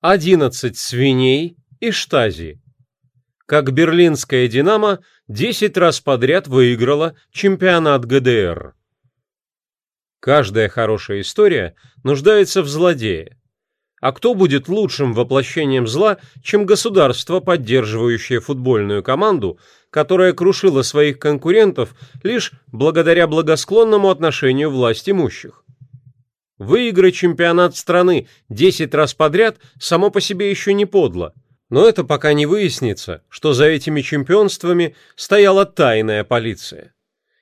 11 свиней и штази. Как берлинская «Динамо» 10 раз подряд выиграла чемпионат ГДР. Каждая хорошая история нуждается в злодее. А кто будет лучшим воплощением зла, чем государство, поддерживающее футбольную команду, которая крушила своих конкурентов лишь благодаря благосклонному отношению власть имущих? Выиграть чемпионат страны 10 раз подряд само по себе еще не подло. Но это пока не выяснится, что за этими чемпионствами стояла тайная полиция.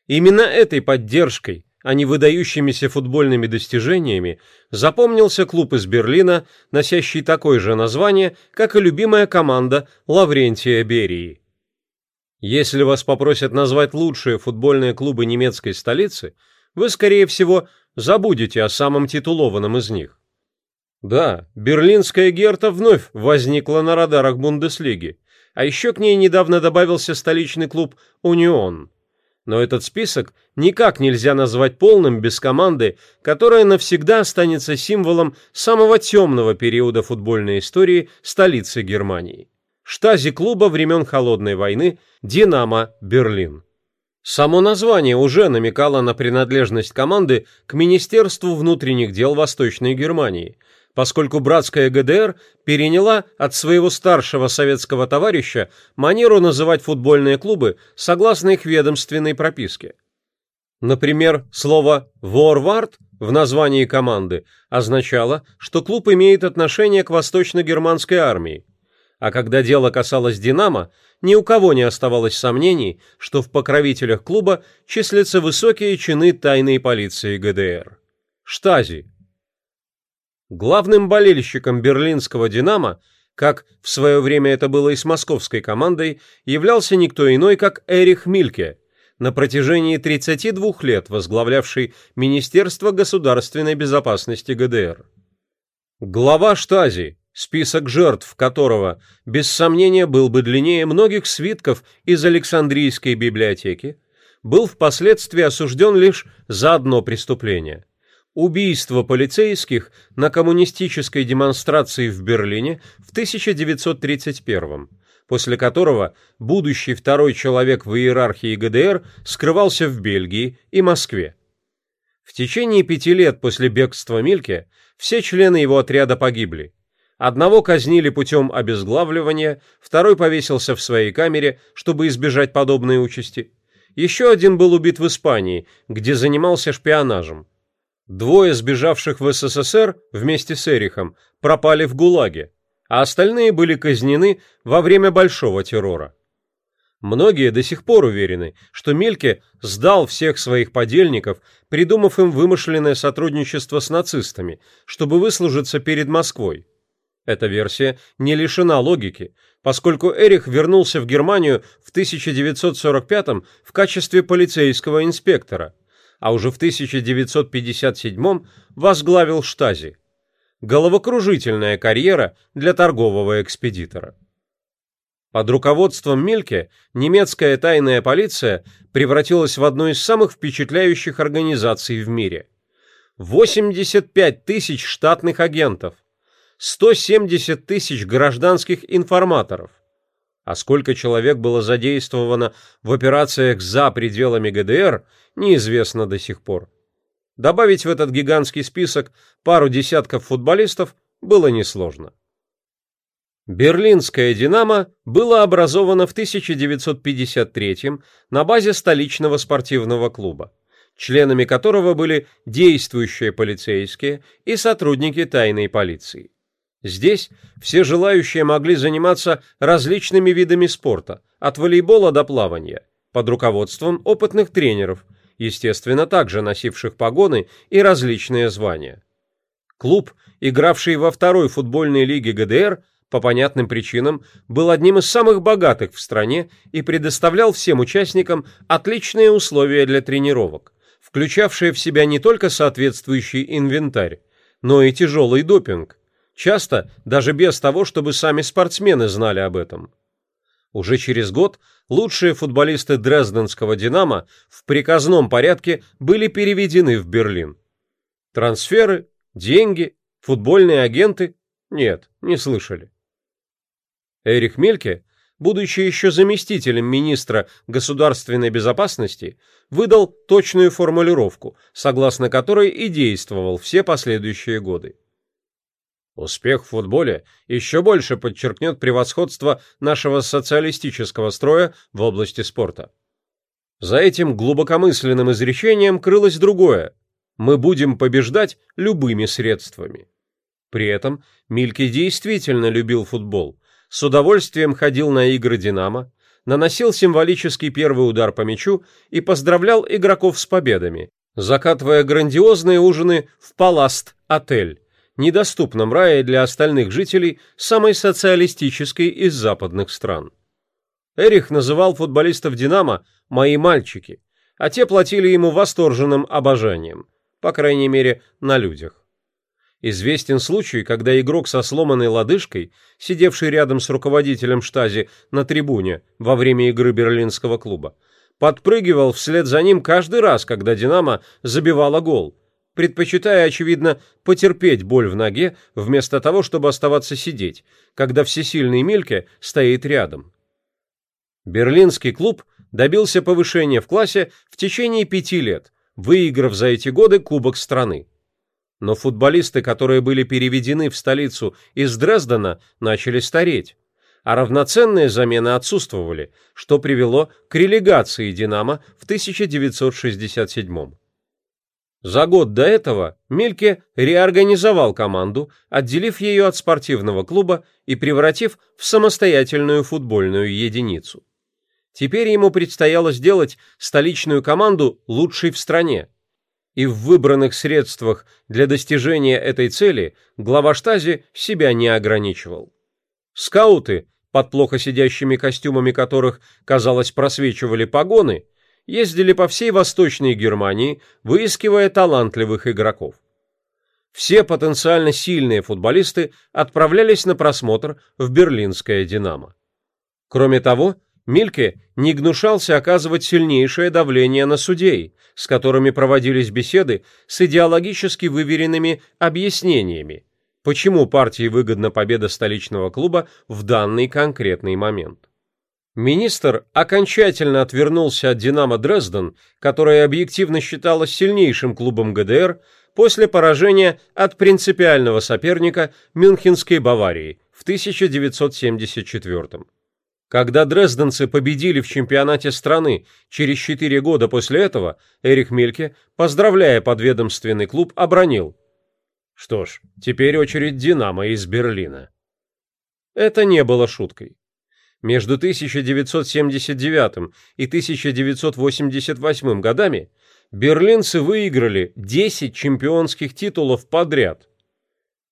Именно этой поддержкой, а не выдающимися футбольными достижениями, запомнился клуб из Берлина, носящий такое же название, как и любимая команда Лаврентия Берии. Если вас попросят назвать лучшие футбольные клубы немецкой столицы, вы, скорее всего, забудете о самом титулованном из них. Да, берлинская Герта вновь возникла на радарах Бундеслиги, а еще к ней недавно добавился столичный клуб «Унион». Но этот список никак нельзя назвать полным без команды, которая навсегда останется символом самого темного периода футбольной истории столицы Германии. Штази клуба времен Холодной войны «Динамо Берлин». Само название уже намекало на принадлежность команды к Министерству внутренних дел Восточной Германии, поскольку братская ГДР переняла от своего старшего советского товарища манеру называть футбольные клубы согласно их ведомственной прописке. Например, слово «ворвард» в названии команды означало, что клуб имеет отношение к восточно-германской армии, а когда дело касалось «Динамо», ни у кого не оставалось сомнений, что в покровителях клуба числятся высокие чины тайной полиции ГДР. Штази. Главным болельщиком берлинского «Динамо», как в свое время это было и с московской командой, являлся никто иной, как Эрих Мильке, на протяжении 32 лет возглавлявший Министерство государственной безопасности ГДР. Глава Штази, список жертв которого, без сомнения, был бы длиннее многих свитков из Александрийской библиотеки, был впоследствии осужден лишь за одно преступление – убийство полицейских на коммунистической демонстрации в Берлине в 1931 после которого будущий второй человек в иерархии ГДР скрывался в Бельгии и Москве. В течение пяти лет после бегства Мильке все члены его отряда погибли, Одного казнили путем обезглавливания, второй повесился в своей камере, чтобы избежать подобной участи. Еще один был убит в Испании, где занимался шпионажем. Двое сбежавших в СССР вместе с Эрихом пропали в ГУЛАГе, а остальные были казнены во время Большого террора. Многие до сих пор уверены, что Мильке сдал всех своих подельников, придумав им вымышленное сотрудничество с нацистами, чтобы выслужиться перед Москвой. Эта версия не лишена логики, поскольку Эрих вернулся в Германию в 1945 в качестве полицейского инспектора, а уже в 1957 возглавил штази. Головокружительная карьера для торгового экспедитора. Под руководством Мильке немецкая тайная полиция превратилась в одну из самых впечатляющих организаций в мире. 85 тысяч штатных агентов – 170 тысяч гражданских информаторов. А сколько человек было задействовано в операциях за пределами ГДР, неизвестно до сих пор. Добавить в этот гигантский список пару десятков футболистов было несложно. Берлинская «Динамо» было образовано в 1953 на базе столичного спортивного клуба, членами которого были действующие полицейские и сотрудники тайной полиции. Здесь все желающие могли заниматься различными видами спорта, от волейбола до плавания, под руководством опытных тренеров, естественно, также носивших погоны и различные звания. Клуб, игравший во второй футбольной лиге ГДР, по понятным причинам, был одним из самых богатых в стране и предоставлял всем участникам отличные условия для тренировок, включавшие в себя не только соответствующий инвентарь, но и тяжелый допинг, часто даже без того, чтобы сами спортсмены знали об этом. Уже через год лучшие футболисты Дрезденского «Динамо» в приказном порядке были переведены в Берлин. Трансферы, деньги, футбольные агенты Нет, не слышали. Эрих Мельке, будучи еще заместителем министра государственной безопасности, выдал точную формулировку, согласно которой и действовал все последующие годы. Успех в футболе еще больше подчеркнет превосходство нашего социалистического строя в области спорта. За этим глубокомысленным изречением крылось другое. Мы будем побеждать любыми средствами. При этом Мильке действительно любил футбол, с удовольствием ходил на игры «Динамо», наносил символический первый удар по мячу и поздравлял игроков с победами, закатывая грандиозные ужины в «Паласт-отель», недоступном рае для остальных жителей самой социалистической из западных стран. Эрих называл футболистов «Динамо» «мои мальчики», а те платили ему восторженным обожанием, по крайней мере, на людях. Известен случай, когда игрок со сломанной лодыжкой, сидевший рядом с руководителем штази на трибуне во время игры берлинского клуба, подпрыгивал вслед за ним каждый раз, когда «Динамо» забивала гол, предпочитая, очевидно, потерпеть боль в ноге, вместо того, чтобы оставаться сидеть, когда всесильный Мильке стоит рядом. Берлинский клуб добился повышения в классе в течение пяти лет, выиграв за эти годы Кубок страны. Но футболисты, которые были переведены в столицу из Дрездена, начали стареть, а равноценные замены отсутствовали, что привело к релегации «Динамо» в 1967 За год до этого Мильке реорганизовал команду, отделив ее от спортивного клуба и превратив в самостоятельную футбольную единицу. Теперь ему предстояло сделать столичную команду лучшей в стране. И в выбранных средствах для достижения этой цели глава штази себя не ограничивал. Скауты, под плохо сидящими костюмами которых, казалось, просвечивали погоны, ездили по всей Восточной Германии, выискивая талантливых игроков. Все потенциально сильные футболисты отправлялись на просмотр в берлинское «Динамо». Кроме того, Мильке не гнушался оказывать сильнейшее давление на судей, с которыми проводились беседы с идеологически выверенными объяснениями, почему партии выгодна победа столичного клуба в данный конкретный момент. Министр окончательно отвернулся от «Динамо Дрезден», которое объективно считалось сильнейшим клубом ГДР после поражения от принципиального соперника Мюнхенской Баварии в 1974 году. Когда дрезденцы победили в чемпионате страны через четыре года после этого, Эрих Мильке, поздравляя подведомственный клуб, обронил. Что ж, теперь очередь «Динамо» из Берлина. Это не было шуткой. Между 1979 и 1988 годами берлинцы выиграли 10 чемпионских титулов подряд.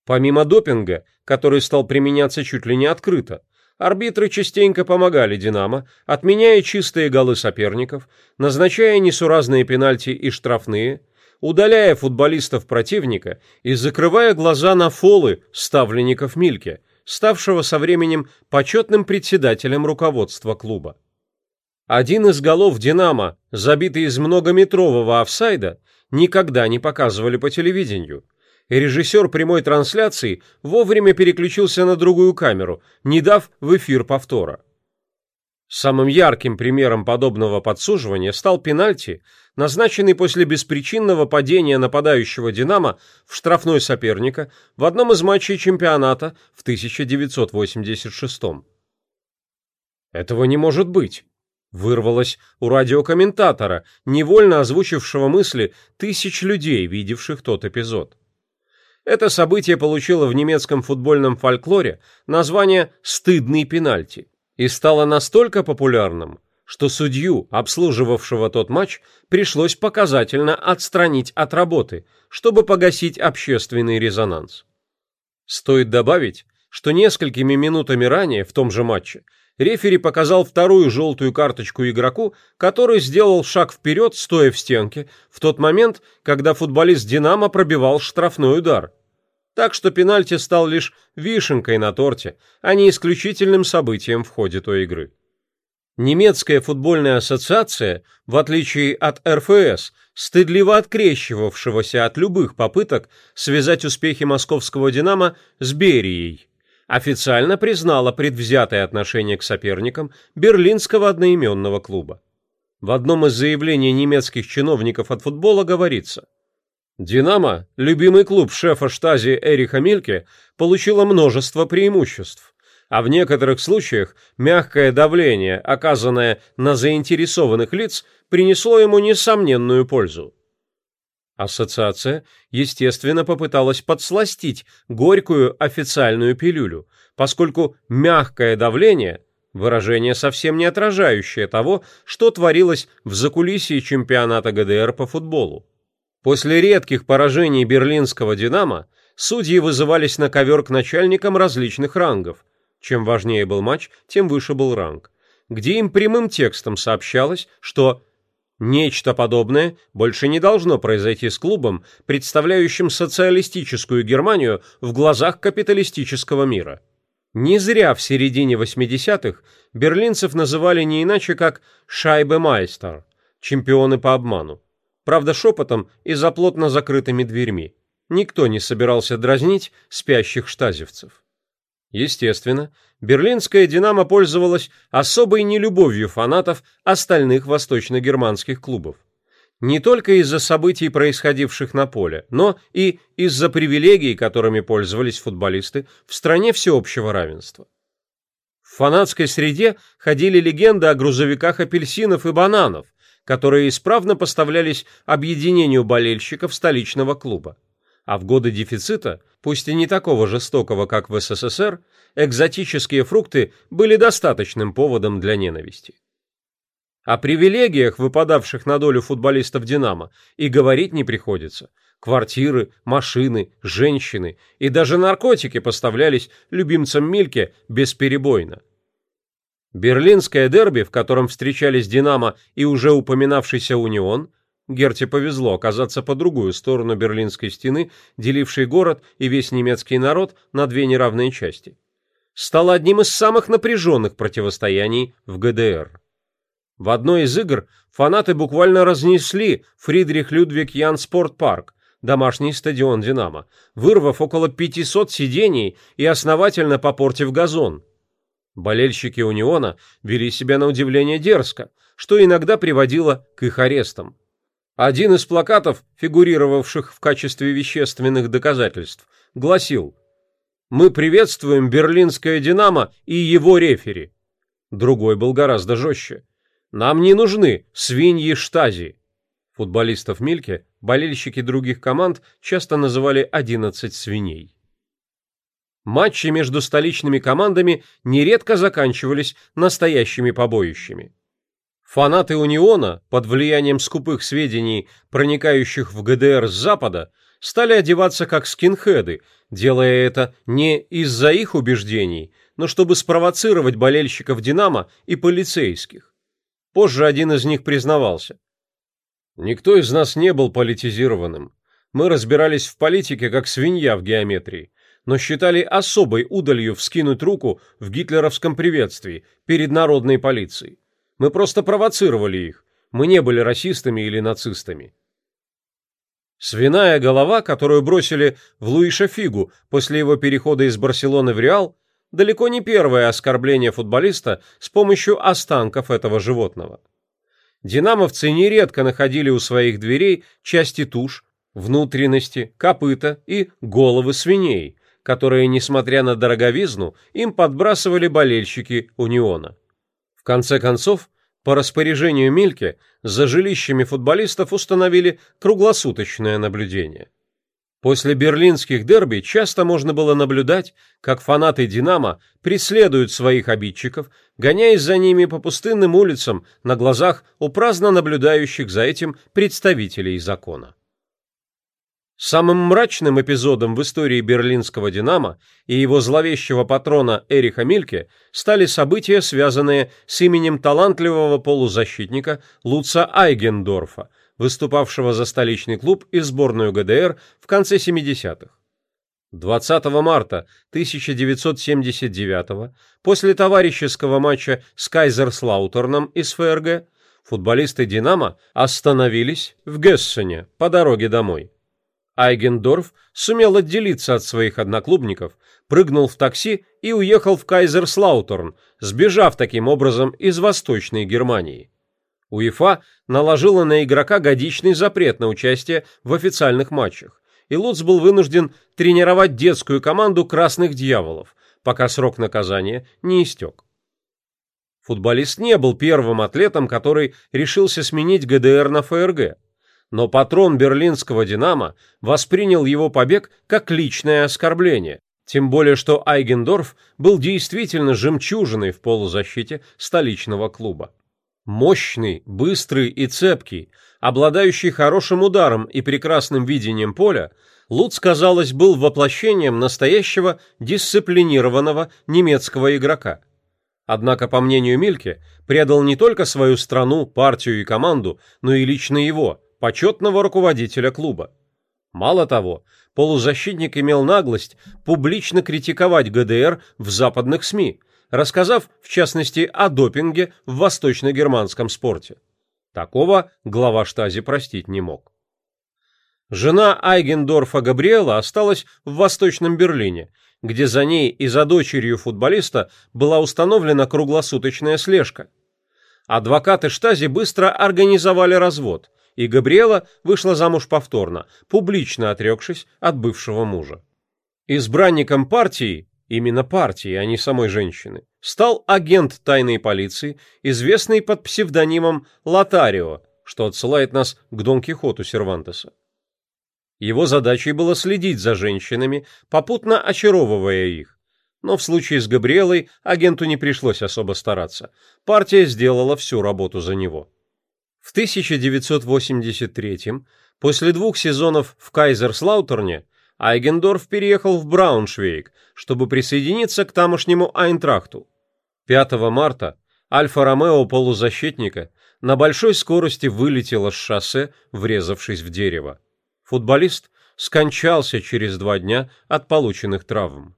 Помимо допинга, который стал применяться чуть ли не открыто, арбитры частенько помогали «Динамо», отменяя чистые голы соперников, назначая несуразные пенальти и штрафные, удаляя футболистов противника и закрывая глаза на фолы ставленников Мильке, ставшего со временем почетным председателем руководства клуба. Один из голов «Динамо», забитый из многометрового офсайда, никогда не показывали по телевидению – режиссер прямой трансляции вовремя переключился на другую камеру, не дав в эфир повтора. Самым ярким примером подобного подсуживания стал пенальти, назначенный после беспричинного падения нападающего «Динамо» в штрафной соперника в одном из матчей чемпионата в 1986 -м. «Этого не может быть!» Вырвалось у радиокомментатора, невольно озвучившего мысли тысяч людей, видевших тот эпизод. Это событие получило в немецком футбольном фольклоре название «стыдный пенальти» и стало настолько популярным, что судью, обслуживавшего тот матч, пришлось показательно отстранить от работы, чтобы погасить общественный резонанс. Стоит добавить, что несколькими минутами ранее в том же матче рефери показал вторую желтую карточку игроку, который сделал шаг вперед, стоя в стенке, в тот момент, когда футболист «Динамо» пробивал штрафной удар. Так что пенальти стал лишь вишенкой на торте, а не исключительным событием в ходе той игры. Немецкая футбольная ассоциация, в отличие от РФС, стыдливо открещивавшегося от любых попыток связать успехи московского «Динамо» с Берией, официально признала предвзятое отношение к соперникам берлинского одноименного клуба. В одном из заявлений немецких чиновников от футбола говорится «Динамо, любимый клуб шефа штази Эриха Мильке, получила множество преимуществ а в некоторых случаях мягкое давление, оказанное на заинтересованных лиц, принесло ему несомненную пользу. Ассоциация, естественно, попыталась подсластить горькую официальную пилюлю, поскольку мягкое давление – выражение совсем не отражающее того, что творилось в закулисье чемпионата ГДР по футболу. После редких поражений берлинского «Динамо» судьи вызывались на ковер к начальникам различных рангов – чем важнее был матч, тем выше был ранг, где им прямым текстом сообщалось, что нечто подобное больше не должно произойти с клубом, представляющим социалистическую Германию в глазах капиталистического мира. Не зря в середине 80-х берлинцев называли не иначе как «шайбе-майстер» – чемпионы по обману. Правда, шепотом и за плотно закрытыми дверьми. Никто не собирался дразнить спящих штазевцев. Естественно, берлинская «Динамо» пользовалась особой нелюбовью фанатов остальных восточно-германских клубов. Не только из-за событий, происходивших на поле, но и из-за привилегий, которыми пользовались футболисты в стране всеобщего равенства. В фанатской среде ходили легенды о грузовиках апельсинов и бананов, которые исправно поставлялись объединению болельщиков столичного клуба а в годы дефицита, пусть и не такого жестокого, как в СССР, экзотические фрукты были достаточным поводом для ненависти. О привилегиях, выпадавших на долю футболистов «Динамо», и говорить не приходится. Квартиры, машины, женщины и даже наркотики поставлялись любимцам Мильке бесперебойно. Берлинское дерби, в котором встречались «Динамо» и уже упоминавшийся «Унион», Герте повезло оказаться по другую сторону Берлинской стены, делившей город и весь немецкий народ на две неравные части. Стало одним из самых напряженных противостояний в ГДР. В одной из игр фанаты буквально разнесли Фридрих Людвиг Ян Спортпарк, домашний стадион «Динамо», вырвав около 500 сидений и основательно попортив газон. Болельщики «Униона» вели себя на удивление дерзко, что иногда приводило к их арестам. Один из плакатов, фигурировавших в качестве вещественных доказательств, гласил «Мы приветствуем берлинское «Динамо» и его рефери». Другой был гораздо жестче. «Нам не нужны свиньи штази». Футболистов Мильке болельщики других команд часто называли «11 свиней». Матчи между столичными командами нередко заканчивались настоящими побоищами. Фанаты Униона, под влиянием скупых сведений, проникающих в ГДР с запада, стали одеваться как скинхеды, делая это не из-за их убеждений, но чтобы спровоцировать болельщиков «Динамо» и полицейских. Позже один из них признавался. «Никто из нас не был политизированным. Мы разбирались в политике, как свинья в геометрии, но считали особой удалью вскинуть руку в гитлеровском приветствии перед народной полицией. Мы просто провоцировали их. Мы не были расистами или нацистами. Свиная голова, которую бросили в Луиша Фигу после его перехода из Барселоны в Реал, далеко не первое оскорбление футболиста с помощью останков этого животного. Динамовцы нередко находили у своих дверей части туш, внутренности, копыта и головы свиней, которые, несмотря на дороговизну, им подбрасывали болельщики Униона конце концов, по распоряжению Мильке за жилищами футболистов установили круглосуточное наблюдение. После берлинских дерби часто можно было наблюдать, как фанаты «Динамо» преследуют своих обидчиков, гоняясь за ними по пустынным улицам на глазах у праздно наблюдающих за этим представителей закона. Самым мрачным эпизодом в истории берлинского «Динамо» и его зловещего патрона Эриха Мильке стали события, связанные с именем талантливого полузащитника Луца Айгендорфа, выступавшего за столичный клуб и сборную ГДР в конце 70-х. 20 марта 1979 после товарищеского матча с Кайзерслаутерном из ФРГ футболисты «Динамо» остановились в Гессене по дороге домой. Айгендорф сумел отделиться от своих одноклубников, прыгнул в такси и уехал в Кайзерслаутерн, сбежав таким образом из Восточной Германии. УЕФА наложила на игрока годичный запрет на участие в официальных матчах, и Луц был вынужден тренировать детскую команду «Красных дьяволов», пока срок наказания не истек. Футболист не был первым атлетом, который решился сменить ГДР на ФРГ, но патрон берлинского «Динамо» воспринял его побег как личное оскорбление, тем более что Айгендорф был действительно жемчужиной в полузащите столичного клуба. Мощный, быстрый и цепкий, обладающий хорошим ударом и прекрасным видением поля, Луц, казалось, был воплощением настоящего дисциплинированного немецкого игрока. Однако, по мнению Мильке, предал не только свою страну, партию и команду, но и лично его, почетного руководителя клуба. Мало того, полузащитник имел наглость публично критиковать ГДР в западных СМИ – рассказав, в частности, о допинге в восточно-германском спорте. Такого глава штази простить не мог. Жена Айгендорфа Габриэла осталась в Восточном Берлине, где за ней и за дочерью футболиста была установлена круглосуточная слежка. Адвокаты штази быстро организовали развод, и Габриэла вышла замуж повторно, публично отрекшись от бывшего мужа. Избранником партии именно партии, а не самой женщины, стал агент тайной полиции, известный под псевдонимом Лотарио, что отсылает нас к Дон Кихоту Сервантеса. Его задачей было следить за женщинами, попутно очаровывая их. Но в случае с Габриэлой агенту не пришлось особо стараться. Партия сделала всю работу за него. В 1983 после двух сезонов в Кайзерслаутерне, Айгендорф переехал в Брауншвейг, чтобы присоединиться к тамошнему Айнтрахту. 5 марта Альфа-Ромео полузащитника на большой скорости вылетела с шоссе, врезавшись в дерево. Футболист скончался через два дня от полученных травм.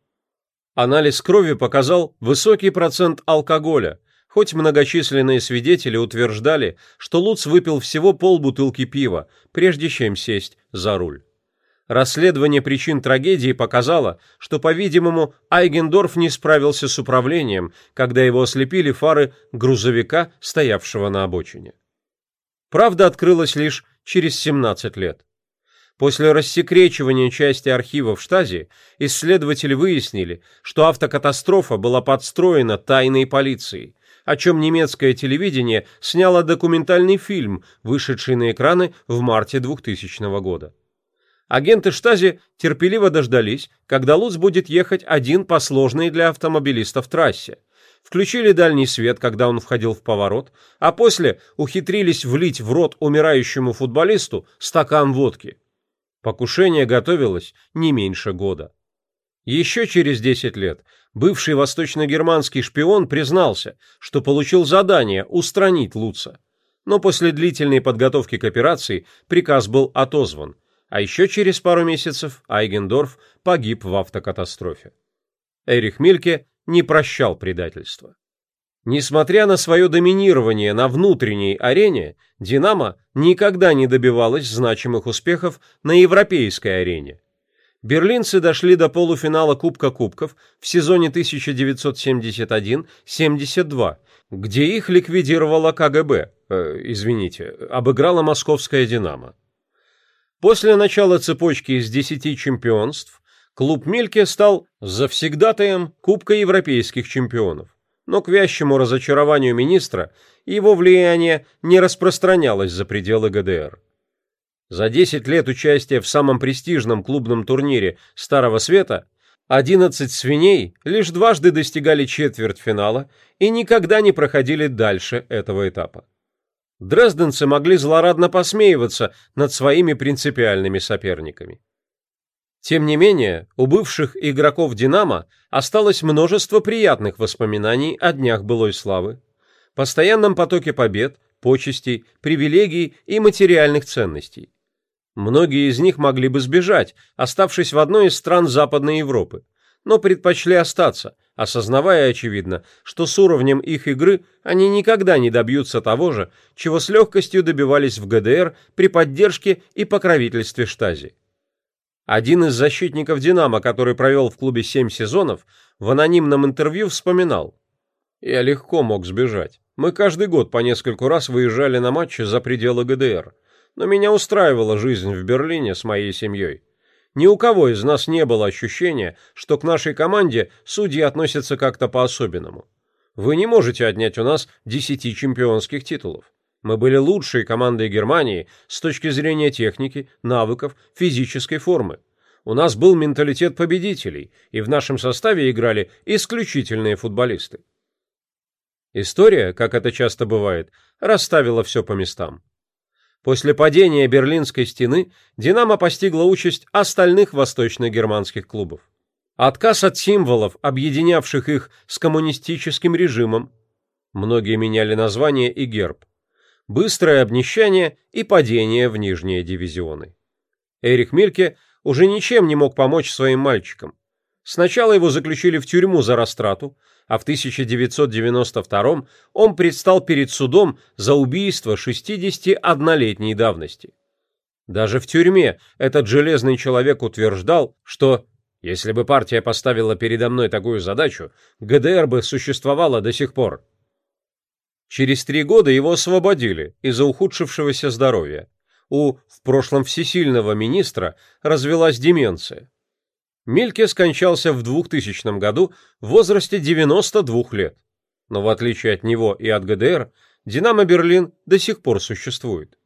Анализ крови показал высокий процент алкоголя, хоть многочисленные свидетели утверждали, что Луц выпил всего полбутылки пива, прежде чем сесть за руль. Расследование причин трагедии показало, что, по-видимому, Айгендорф не справился с управлением, когда его ослепили фары грузовика, стоявшего на обочине. Правда открылась лишь через 17 лет. После рассекречивания части архивов Штази исследователи выяснили, что автокатастрофа была подстроена тайной полицией, о чем немецкое телевидение сняло документальный фильм, вышедший на экраны в марте 2000 года. Агенты штази терпеливо дождались, когда Луц будет ехать один по сложной для автомобилистов трассе. Включили дальний свет, когда он входил в поворот, а после ухитрились влить в рот умирающему футболисту стакан водки. Покушение готовилось не меньше года. Еще через 10 лет бывший восточно-германский шпион признался, что получил задание устранить Луца. Но после длительной подготовки к операции приказ был отозван – а еще через пару месяцев Айгендорф погиб в автокатастрофе. Эрих Мильке не прощал предательства. Несмотря на свое доминирование на внутренней арене, «Динамо» никогда не добивалась значимых успехов на европейской арене. Берлинцы дошли до полуфинала Кубка Кубков в сезоне 1971-72, где их ликвидировала КГБ, э, извините, обыграла московская «Динамо». После начала цепочки из 10 чемпионств клуб Мильке стал завсегдатаем Кубка Европейских чемпионов. Но к вящему разочарованию министра его влияние не распространялось за пределы ГДР. За 10 лет участия в самом престижном клубном турнире Старого Света 11 свиней лишь дважды достигали четвертьфинала и никогда не проходили дальше этого этапа. Дрезденцы могли злорадно посмеиваться над своими принципиальными соперниками. Тем не менее, у бывших игроков «Динамо» осталось множество приятных воспоминаний о днях былой славы, постоянном потоке побед, почестей, привилегий и материальных ценностей. Многие из них могли бы сбежать, оставшись в одной из стран Западной Европы, но предпочли остаться, осознавая, очевидно, что с уровнем их игры они никогда не добьются того же, чего с легкостью добивались в ГДР при поддержке и покровительстве Штази. Один из защитников «Динамо», который провел в клубе семь сезонов, в анонимном интервью вспоминал. «Я легко мог сбежать. Мы каждый год по нескольку раз выезжали на матчи за пределы ГДР но меня устраивала жизнь в Берлине с моей семьей. Ни у кого из нас не было ощущения, что к нашей команде судьи относятся как-то по-особенному. Вы не можете отнять у нас десяти чемпионских титулов. Мы были лучшей командой Германии с точки зрения техники, навыков, физической формы. У нас был менталитет победителей, и в нашем составе играли исключительные футболисты. История, как это часто бывает, расставила все по местам. После падения Берлинской стены «Динамо» постигла участь остальных восточно-германских клубов. Отказ от символов, объединявших их с коммунистическим режимом. Многие меняли название и герб. Быстрое обнищание и падение в нижние дивизионы. Эрих Мильке уже ничем не мог помочь своим мальчикам. Сначала его заключили в тюрьму за растрату, а в 1992 он предстал перед судом за убийство 61-летней давности. Даже в тюрьме этот железный человек утверждал, что если бы партия поставила передо мной такую задачу, ГДР бы существовала до сих пор. Через три года его освободили из-за ухудшившегося здоровья. У в прошлом всесильного министра развелась деменция. Мильке скончался в 2000 году в возрасте 92 лет. Но в отличие от него и от ГДР, «Динамо Берлин» до сих пор существует.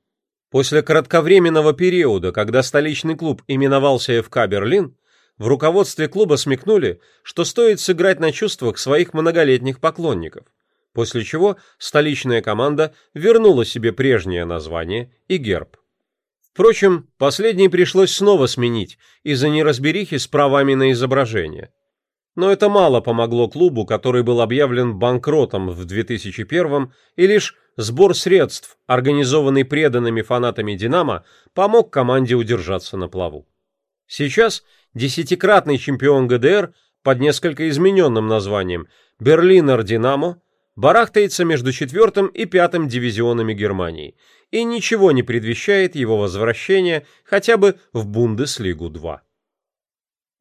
После кратковременного периода, когда столичный клуб именовался ФК «Берлин», в руководстве клуба смекнули, что стоит сыграть на чувствах своих многолетних поклонников, после чего столичная команда вернула себе прежнее название и герб. Впрочем, последний пришлось снова сменить из-за неразберихи с правами на изображение. Но это мало помогло клубу, который был объявлен банкротом в 2001 и лишь сбор средств, организованный преданными фанатами «Динамо», помог команде удержаться на плаву. Сейчас десятикратный чемпион ГДР под несколько измененным названием «Берлинер Динамо» барахтается между четвертым и пятым дивизионами Германии – и ничего не предвещает его возвращения хотя бы в Бундеслигу-2.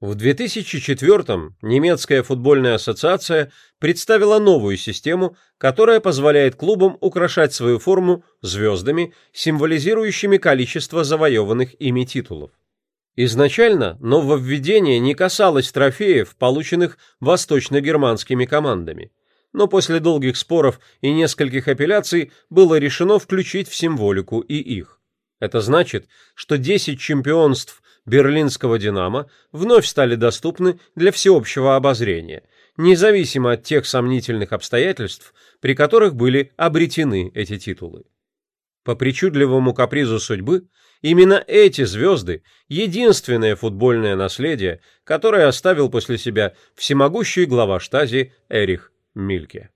В 2004-м немецкая футбольная ассоциация представила новую систему, которая позволяет клубам украшать свою форму звездами, символизирующими количество завоеванных ими титулов. Изначально нововведение не касалось трофеев, полученных восточно-германскими командами но после долгих споров и нескольких апелляций было решено включить в символику и их. Это значит, что 10 чемпионств берлинского «Динамо» вновь стали доступны для всеобщего обозрения, независимо от тех сомнительных обстоятельств, при которых были обретены эти титулы. По причудливому капризу судьбы, именно эти звезды – единственное футбольное наследие, которое оставил после себя всемогущий глава штази Эрих Мильке.